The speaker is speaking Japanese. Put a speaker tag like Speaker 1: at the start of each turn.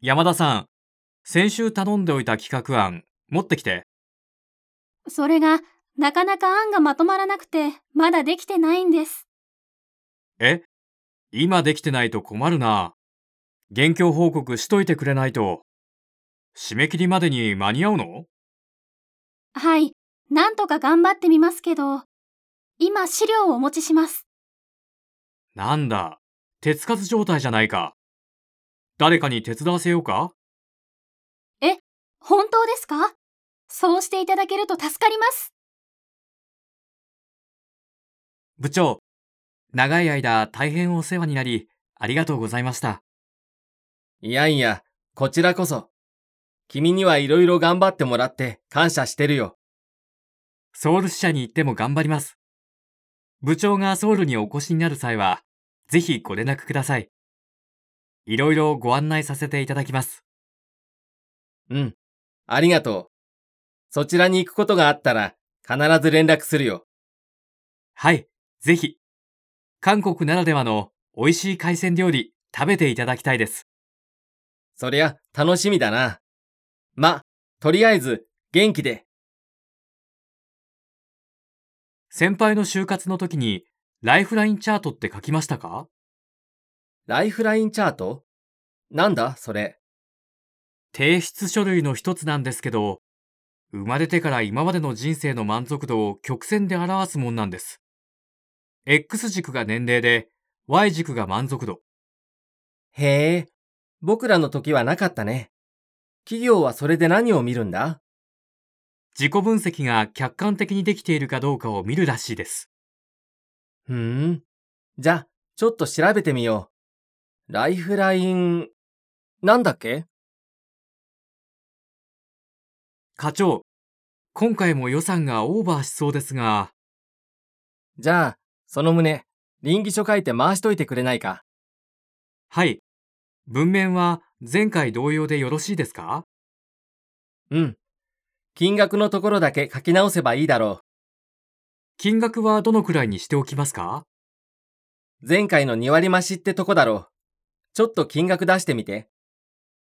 Speaker 1: 山田さん、先週頼んでおいた企画案、持ってきて。
Speaker 2: それが、なかなか案がまとまらなくて、まだできてないんです。
Speaker 1: え？今できてないと困るな。現況報告しといてくれないと。締め切りまでに間に合うの？
Speaker 2: はい、なんとか頑張ってみますけど、今資料をお持ちします。
Speaker 1: なんだ、手つかず状態じゃないか。誰かに手伝わせようか？
Speaker 2: 本当ですか？そうしていただけると助かります。
Speaker 1: 部長、長い間大変お世話になり、ありがとうございました。
Speaker 3: いやいや、こちらこそ。君にはいろいろ頑張ってもらって感謝してるよ。
Speaker 1: ソウル支社に行っても頑張ります。部長がソウルにお越しになる際は、ぜひご連絡ください。いろいろご案内させていただきます。
Speaker 3: うん。ありがとう。そちらに行くことがあったら必ず連絡するよ。
Speaker 1: はい、ぜひ。韓国ならではの美味しい海鮮料理食べていただきたいです。
Speaker 3: そりゃ楽しみだな。ま、とりあえず元気で。
Speaker 1: 先輩の就活の時にライフラインチャートって書きましたか？
Speaker 3: ライフラインチャート？なんだそれ？
Speaker 1: 提出書類の一つなんですけど、生まれてから今までの人生の満足度を曲線で表すもんなんです。X 軸が年齢で、Y 軸が満足度。
Speaker 3: へえ、僕らの時はなかったね。企業はそれで何を見るんだ？
Speaker 1: 自己分析が客観的にできているかどうかを見るらしいです。
Speaker 3: ふーん。じゃあ、ちょっと調べてみよう。ライフライン、なんだっけ？
Speaker 1: 課長、今回も予算がオーバーしそうですが、
Speaker 3: じゃあ、その旨、臨議書書いて回しといてくれないか？
Speaker 1: はい。文面は前回同様でよろしいですか？
Speaker 3: うん。金額のところだけ書き直せばいいだろ
Speaker 1: 金額はどのくらいにしておきますか？
Speaker 3: う。前回の2割増しってとこだろう。ちょっと金額出してみて。